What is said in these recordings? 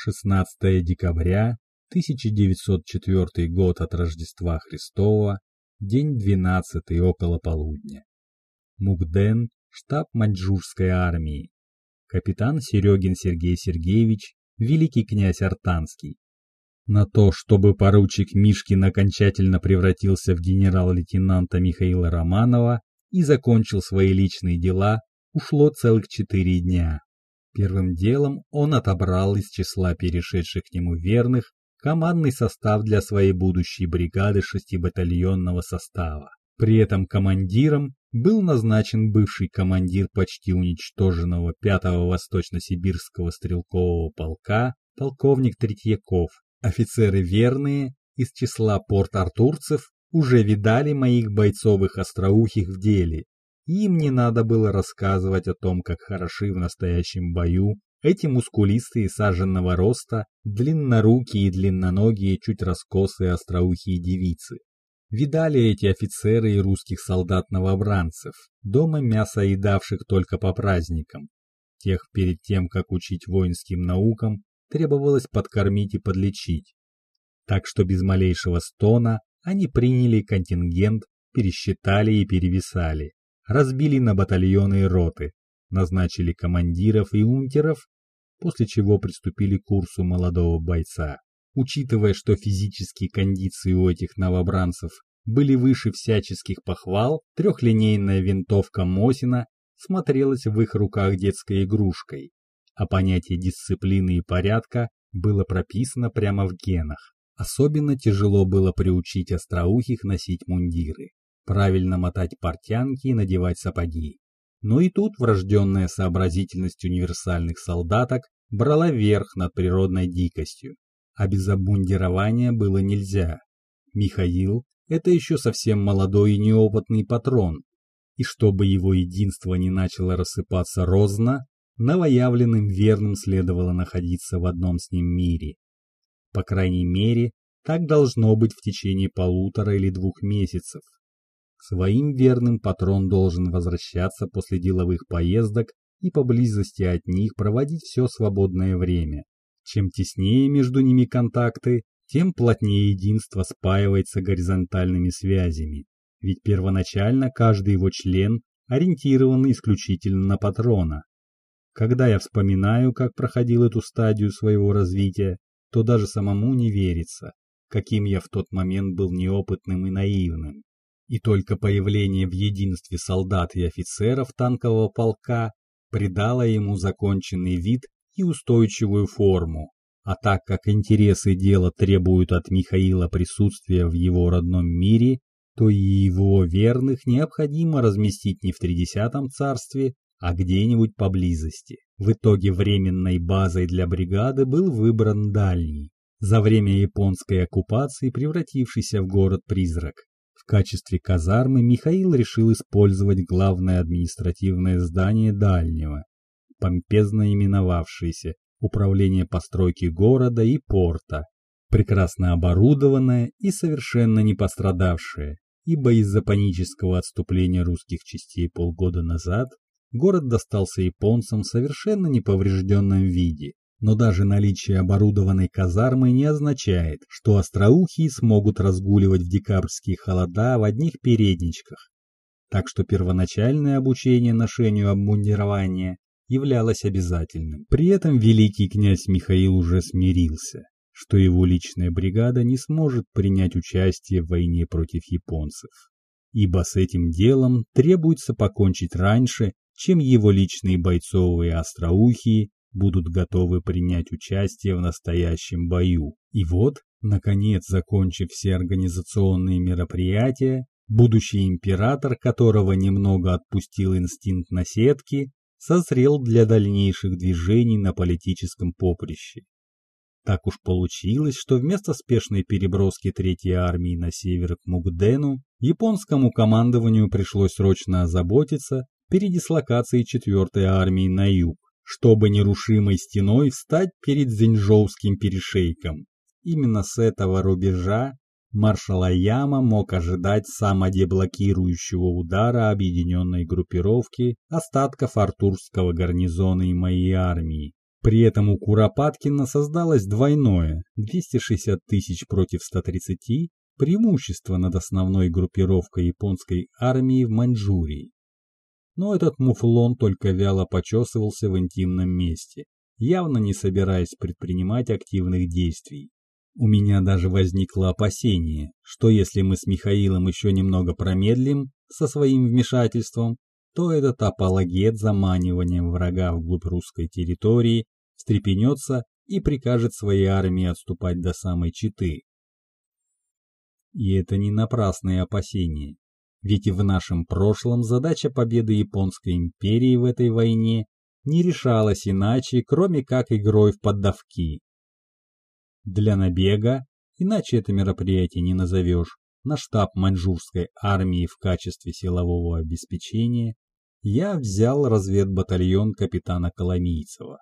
16 декабря 1904 год от Рождества Христова, день 12 около полудня. Мугден, штаб маньчжурской армии. Капитан Серегин Сергей Сергеевич, великий князь Артанский. На то, чтобы поручик Мишкин окончательно превратился в генерал-лейтенанта Михаила Романова и закончил свои личные дела, ушло целых четыре дня. Первым делом он отобрал из числа перешедших к нему верных командный состав для своей будущей бригады шестибатальонного состава. При этом командиром был назначен бывший командир почти уничтоженного 5-го Восточно-Сибирского стрелкового полка полковник Третьяков. Офицеры верные из числа порт-артурцев уже видали моих бойцовых остроухих в деле им не надо было рассказывать о том, как хороши в настоящем бою эти мускулистые саженного роста, длиннорукие и длинноногие, чуть раскосые остроухие девицы. Видали эти офицеры и русских солдат-новобранцев, дома мясо едавших только по праздникам. Тех перед тем, как учить воинским наукам, требовалось подкормить и подлечить. Так что без малейшего стона они приняли контингент, пересчитали и перевесали разбили на батальоны и роты, назначили командиров и унтеров, после чего приступили к курсу молодого бойца. Учитывая, что физические кондиции у этих новобранцев были выше всяческих похвал, трехлинейная винтовка Мосина смотрелась в их руках детской игрушкой, а понятие дисциплины и порядка было прописано прямо в генах. Особенно тяжело было приучить остроухих носить мундиры правильно мотать портянки и надевать сапоги. Но и тут врожденная сообразительность универсальных солдаток брала верх над природной дикостью, а без обмундирования было нельзя. Михаил – это еще совсем молодой и неопытный патрон, и чтобы его единство не начало рассыпаться розно, новоявленным верным следовало находиться в одном с ним мире. По крайней мере, так должно быть в течение полутора или двух месяцев. Своим верным патрон должен возвращаться после деловых поездок и поблизости от них проводить все свободное время. Чем теснее между ними контакты, тем плотнее единство спаивается горизонтальными связями. Ведь первоначально каждый его член ориентирован исключительно на патрона. Когда я вспоминаю, как проходил эту стадию своего развития, то даже самому не верится, каким я в тот момент был неопытным и наивным и только появление в единстве солдат и офицеров танкового полка придало ему законченный вид и устойчивую форму. А так как интересы дела требуют от Михаила присутствия в его родном мире, то и его верных необходимо разместить не в тридесятом царстве, а где-нибудь поблизости. В итоге временной базой для бригады был выбран дальний, за время японской оккупации превратившийся в город-призрак качестве казармы Михаил решил использовать главное административное здание Дальнего, помпезно именовавшееся Управление постройки города и порта, прекрасно оборудованное и совершенно не пострадавшее, ибо из-за панического отступления русских частей полгода назад город достался японцам в совершенно неповрежденном виде, но даже наличие оборудованной казармы не означает, что остроухие смогут разгуливать в декабрьские холода в одних передничках. Так что первоначальное обучение ношению обмундирования являлось обязательным. При этом великий князь Михаил уже смирился, что его личная бригада не сможет принять участие в войне против японцев, ибо с этим делом требуется покончить раньше, чем его личные бойцовые остроухие будут готовы принять участие в настоящем бою. И вот, наконец, закончив все организационные мероприятия, будущий император, которого немного отпустил инстинкт наседки, созрел для дальнейших движений на политическом поприще. Так уж получилось, что вместо спешной переброски Третьей армии на север к Мугдену, японскому командованию пришлось срочно озаботиться передислокацией Четвертой армии на юг чтобы нерушимой стеной встать перед Зинжоуским перешейком. Именно с этого рубежа маршал Аяма мог ожидать самодеблокирующего удара объединенной группировки остатков артурского гарнизона и моей армии. При этом у Куропаткина создалось двойное – 260 тысяч против 130 преимущество над основной группировкой японской армии в Маньчжурии. Но этот муфлон только вяло почесывался в интимном месте, явно не собираясь предпринимать активных действий. У меня даже возникло опасение, что если мы с Михаилом еще немного промедлим со своим вмешательством, то этот апологет заманиванием врага вглубь русской территории встрепенется и прикажет своей армии отступать до самой Читы. И это не напрасные опасения, ведь и в нашем прошлом задача победы Японской империи в этой войне не решалась иначе, кроме как игрой в поддавки. Для набега, иначе это мероприятие не назовешь, на штаб маньчжурской армии в качестве силового обеспечения я взял разведбатальон капитана Коломийцева.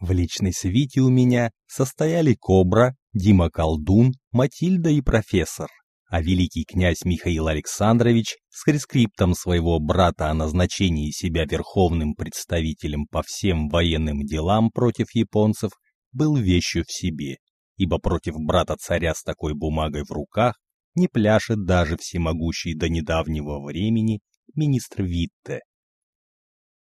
В личной свите у меня состояли Кобра, Дима Колдун, Матильда и профессор, а великий князь Михаил Александрович с рескриптом своего брата о назначении себя верховным представителем по всем военным делам против японцев был вещью в себе, ибо против брата царя с такой бумагой в руках не пляшет даже всемогущий до недавнего времени министр Витте.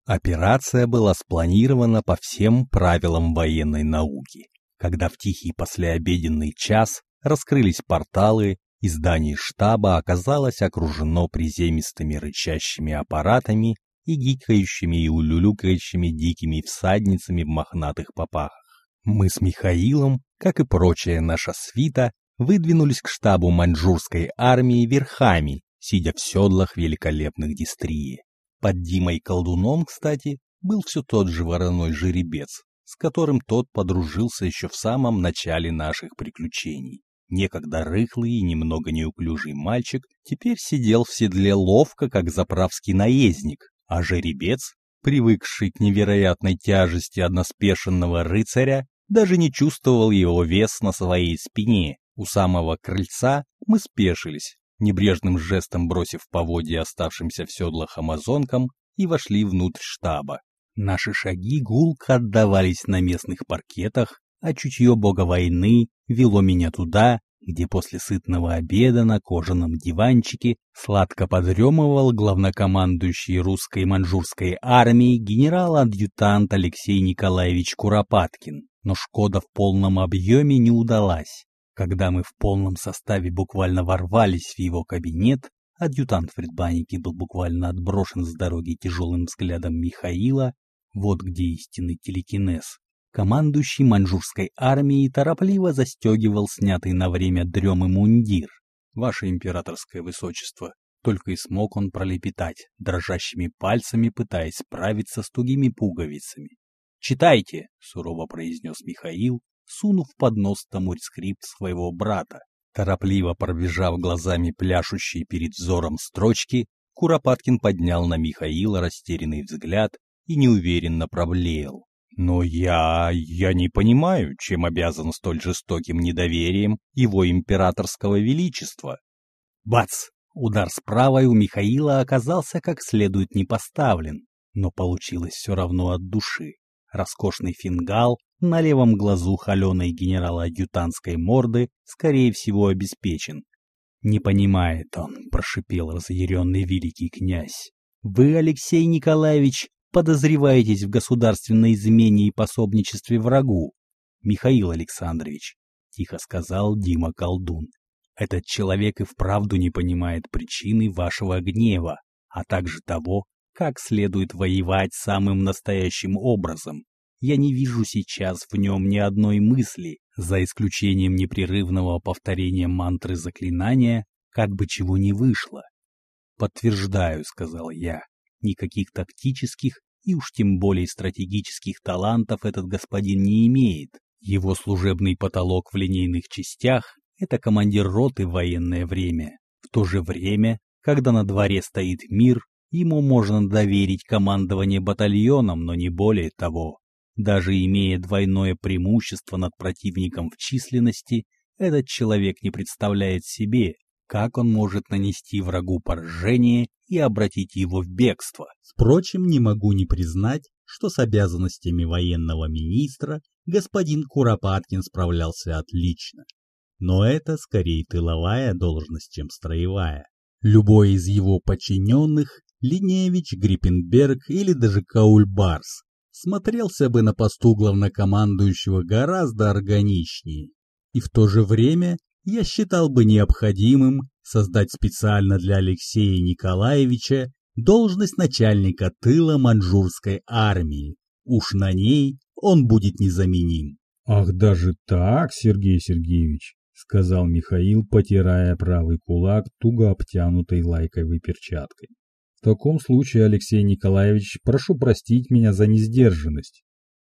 Операция была спланирована по всем правилам военной науки. Когда в тихий послеобеденный час раскрылись порталы, и здание штаба оказалось окружено приземистыми рычащими аппаратами и гикающими и улюлюкающими дикими всадницами в мохнатых попахах. Мы с Михаилом, как и прочая наша свита, выдвинулись к штабу маньчжурской армии верхами, сидя в седлах великолепных дистрии. Под Димой колдуном, кстати, был все тот же вороной жеребец, с которым тот подружился еще в самом начале наших приключений. Некогда рыхлый и немного неуклюжий мальчик теперь сидел в седле ловко, как заправский наездник, а жеребец, привыкший к невероятной тяжести односпешенного рыцаря, даже не чувствовал его вес на своей спине. У самого крыльца мы спешились, небрежным жестом бросив поводья оставшимся в седлах амазонкам, и вошли внутрь штаба. Наши шаги гулко отдавались на местных паркетах, а чутье бога войны вело меня туда, где после сытного обеда на кожаном диванчике сладко подремывал главнокомандующий русской маньчжурской армией генерал-адъютант Алексей Николаевич Куропаткин. Но Шкода в полном объеме не удалась. Когда мы в полном составе буквально ворвались в его кабинет, адъютант Фредбаники был буквально отброшен с дороги тяжелым взглядом Михаила, вот где истинный телекинез. Командующий маньчжурской армией торопливо застегивал снятый на время дремы мундир. «Ваше императорское высочество!» Только и смог он пролепетать, дрожащими пальцами пытаясь справиться с тугими пуговицами. «Читайте!» — сурово произнес Михаил, сунув под нос тому скрипт своего брата. Торопливо пробежав глазами пляшущие перед взором строчки, Куропаткин поднял на Михаила растерянный взгляд и неуверенно проблеял. «Но я... я не понимаю, чем обязан столь жестоким недоверием его императорского величества». Бац! Удар с правой у Михаила оказался как следует не поставлен, но получилось все равно от души. Роскошный фингал на левом глазу холеной генерала-адъютантской морды, скорее всего, обеспечен. «Не понимает он», — прошипел разъяренный великий князь. «Вы, Алексей Николаевич, подозреваетесь в государственной измене и пособничестве врагу?» «Михаил Александрович», — тихо сказал Дима Колдун, — «этот человек и вправду не понимает причины вашего гнева, а также того, как следует воевать самым настоящим образом. Я не вижу сейчас в нем ни одной мысли, за исключением непрерывного повторения мантры заклинания, как бы чего ни вышло. «Подтверждаю», — сказал я, — «никаких тактических и уж тем более стратегических талантов этот господин не имеет. Его служебный потолок в линейных частях — это командир роты в военное время. В то же время, когда на дворе стоит мир, Ему можно доверить командование батальоном, но не более того. Даже имея двойное преимущество над противником в численности, этот человек не представляет себе, как он может нанести врагу поражение и обратить его в бегство. Впрочем, не могу не признать, что с обязанностями военного министра господин Куропаткин справлялся отлично. Но это скорее тыловая должность, чем строевая. Любой из его подчиненных, Линевич, Гриппенберг или даже Каульбарс, смотрелся бы на посту главнокомандующего гораздо органичнее. И в то же время я считал бы необходимым создать специально для Алексея Николаевича должность начальника тыла маньчжурской армии. Уж на ней он будет незаменим. «Ах, даже так, Сергей Сергеевич!» — сказал Михаил, потирая правый кулак туго обтянутой лайковой перчаткой. В таком случае, Алексей Николаевич, прошу простить меня за несдержанность.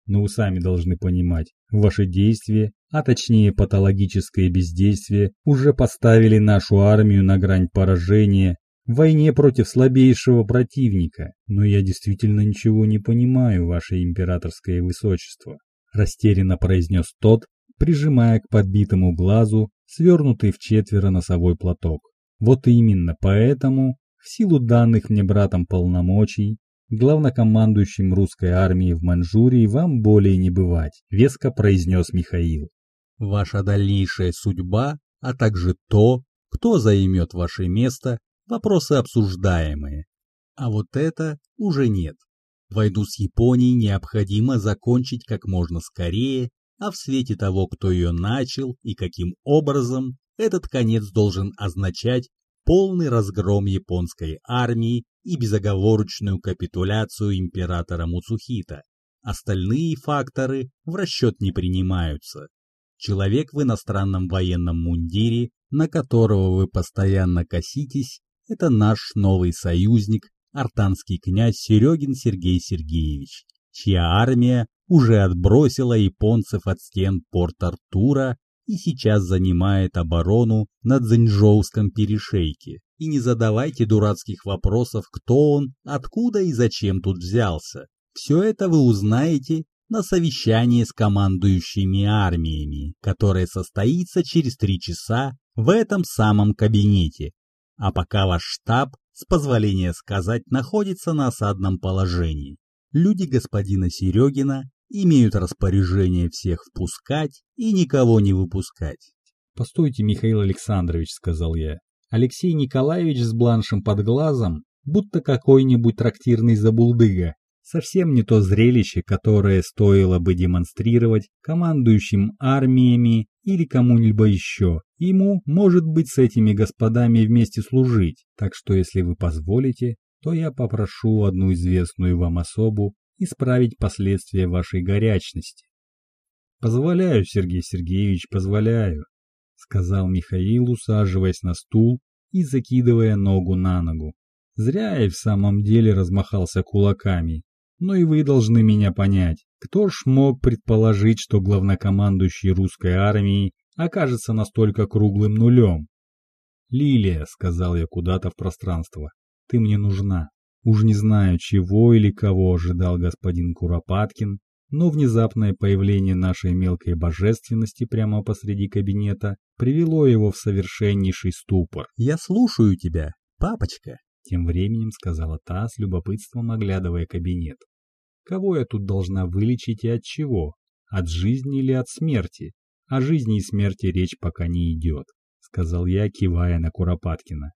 Но вы сами должны понимать, ваши действия, а точнее патологическое бездействие, уже поставили нашу армию на грань поражения в войне против слабейшего противника. Но я действительно ничего не понимаю, ваше императорское высочество, растерянно произнес тот, прижимая к подбитому глазу свернутый в четверо носовой платок. Вот именно поэтому в силу данных мне братом полномочий, главнокомандующим русской армией в Маньчжурии вам более не бывать, веско произнес Михаил. Ваша дальнейшая судьба, а также то, кто займет ваше место, вопросы обсуждаемые. А вот это уже нет. Войну с Японией необходимо закончить как можно скорее, а в свете того, кто ее начал и каким образом, этот конец должен означать полный разгром японской армии и безоговорочную капитуляцию императора Муцухита. Остальные факторы в расчет не принимаются. Человек в иностранном военном мундире, на которого вы постоянно коситесь, это наш новый союзник, артанский князь Серегин Сергей Сергеевич, чья армия уже отбросила японцев от стен Порт-Артура и сейчас занимает оборону на Цзиньчжоуском перешейке. И не задавайте дурацких вопросов, кто он, откуда и зачем тут взялся. Все это вы узнаете на совещании с командующими армиями, которое состоится через три часа в этом самом кабинете. А пока ваш штаб, с позволения сказать, находится на осадном положении. Люди господина Серегина имеют распоряжение всех впускать и никого не выпускать. «Постойте, Михаил Александрович», — сказал я. Алексей Николаевич с бланшем под глазом, будто какой-нибудь трактирный забулдыга. Совсем не то зрелище, которое стоило бы демонстрировать командующим армиями или кому-либо еще. Ему, может быть, с этими господами вместе служить. Так что, если вы позволите, то я попрошу одну известную вам особу исправить последствия вашей горячности. Позволяю, Сергей Сергеевич, позволяю, сказал Михаил, усаживаясь на стул и закидывая ногу на ногу. Зря я в самом деле размахался кулаками. Но и вы должны меня понять. Кто ж мог предположить, что главнокомандующий русской армией окажется настолько круглым нулем? «Лилия», — сказал я куда-то в пространство, — «ты мне нужна». Уж не знаю, чего или кого ожидал господин Куропаткин, но внезапное появление нашей мелкой божественности прямо посреди кабинета привело его в совершеннейший ступор. «Я слушаю тебя, папочка», — тем временем сказала та с любопытством оглядывая кабинет. «Кого я тут должна вылечить и от чего? От жизни или от смерти? О жизни и смерти речь пока не идет», — сказал я, кивая на Куропаткина.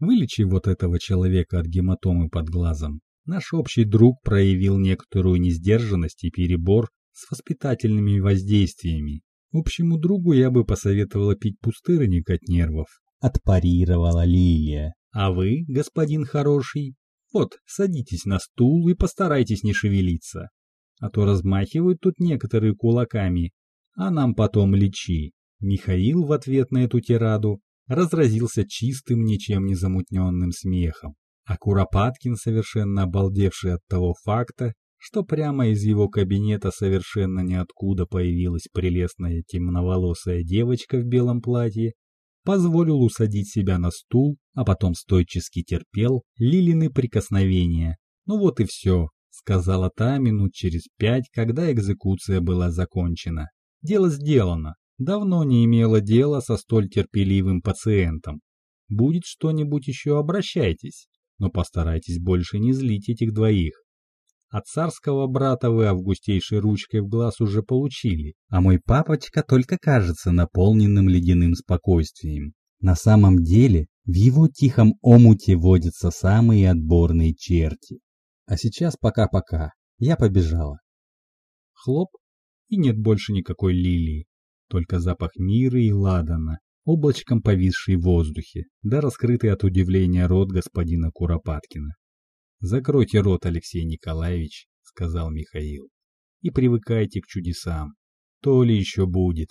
Вылечи вот этого человека от гематомы под глазом. Наш общий друг проявил некоторую несдержанность и перебор с воспитательными воздействиями. Общему другу я бы посоветовала пить пустырник от нервов. Отпарировала Лилия. А вы, господин хороший, вот, садитесь на стул и постарайтесь не шевелиться. А то размахивают тут некоторые кулаками, а нам потом лечи. Михаил в ответ на эту тираду разразился чистым, ничем не замутненным смехом. А Куропаткин, совершенно обалдевший от того факта, что прямо из его кабинета совершенно ниоткуда появилась прелестная темноволосая девочка в белом платье, позволил усадить себя на стул, а потом стойчески терпел Лилины прикосновения. «Ну вот и все», — сказала та минут через пять, когда экзекуция была закончена. «Дело сделано. Давно не имела дела со столь терпеливым пациентом. Будет что-нибудь еще, обращайтесь, но постарайтесь больше не злить этих двоих. От царского брата вы августейшей ручкой в глаз уже получили, а мой папочка только кажется наполненным ледяным спокойствием. На самом деле, в его тихом омуте водятся самые отборные черти. А сейчас пока-пока, я побежала. Хлоп, и нет больше никакой лилии, только запах мира и ладана, облачком повисший в воздухе, да раскрытый от удивления рот господина Куропаткина. «Закройте рот, Алексей Николаевич», — сказал Михаил, — «и привыкайте к чудесам. То ли еще будет.